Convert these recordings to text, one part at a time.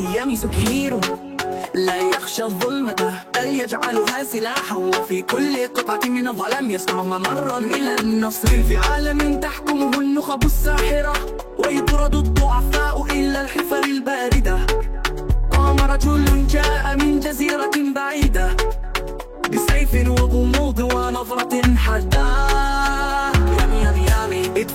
يامي سكير لا يخشى الظلمة بل يجعلها سلاحا. وفي كل قطعة من الظلام يسمع ممرا إلى النصر. في عالم تحكمه النخب الساحرة ويطرد الضعفاء إلى الحفر الباردة. قام رجل جاء من جزيرة بعيدة بسيف وغموض ونظرة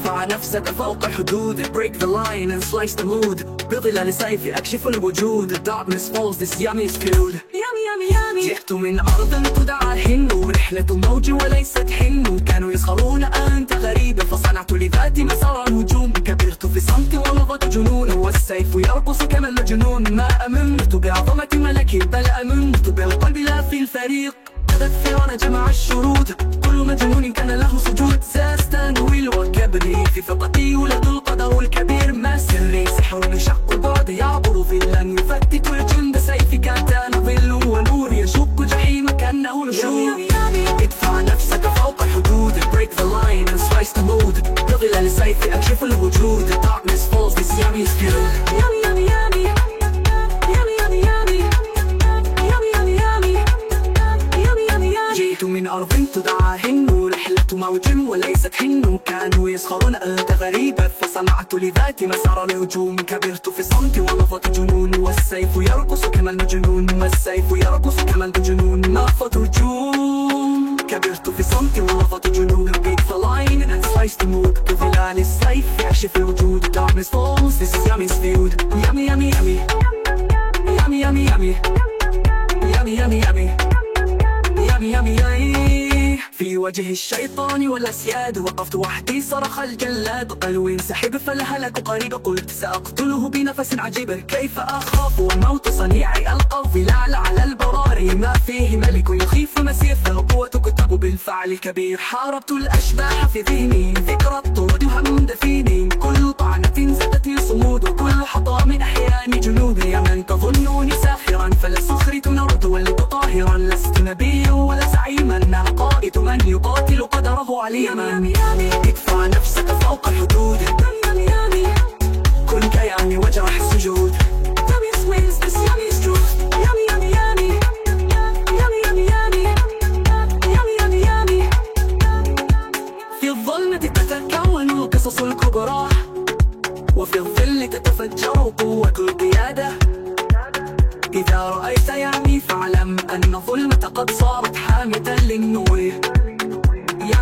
نفسك فوق حدود. Break the line and slice the mood. بظلال سيفي أكشف الوجود. The darkness falls this yummy is fueled. يامي يامي يامي جئت من أرض تدعى هند رحلة موج وليست حن كانوا يسخرون أنت غريب. فصنعت لذاتي مسار الهجوم كبرت في صمت ولظت جنون. والسيف يرقص كما المجنون ما أمنت بعظمة ملكي بل أمنت بالقلب لا في الفريق. فرعون جمع الشروط كل مجنون كان له سجود. ساستنويل أبني في فطئي يولد القدر الكبير ما سري سحر شق البعد يعبر ظلا يفتت الجند سيفي كان ظل ونور يشق جحيم كأنه نشور ادفع نفسك فوق الحدود break the line and slice the mood بظلال سيفي أكشف الوجود darkness falls this yummy is good من أرض تدعى هند موج وليست هن كانوا يسخرون أنت غريبة فصنعت لذاتي مسار الهجوم. كبرت في الصمت ونفضت جنون والسيف يرقص كما المجنون. والسيف يرقص كما المجنون. نفضت هجوم كبرت في الصمت ونفضت جنون Beat the line and slice the mood. بظلال السيف يكشف الوجود. Darkness falls this is yummy food Yummy yummy yummy Yummy. Yummy yummy Yummy. وجه الشيطان والأسياد وقفت وحدي صرخ الجلاد. قالوا انسحب فالهلك قريب. قلت سأقتله بنفس عجيب. كيف أخاف؟ والموت صنيعي ألقى الظلال على البراري. ما فيه ملك يخيف مسير فالقوة تكتب بالفعل الكبير. حاربت الأشباح في ذهني. ذكرى الطرد هم دفيني. كل طعنة زادت صمود وكل حطام أحياني جنود يا من تظنني من يقاتل قدره عليما اليمن ادفع نفسك فوق الحدود. كن كياني وجرح السجود. في الظلمة تتكون القصص الكبرى. وفي الظل تتفجر قوة القيادة. إذا رأيت يعني فاعلم أن ظلمة قد صارت حامية للنور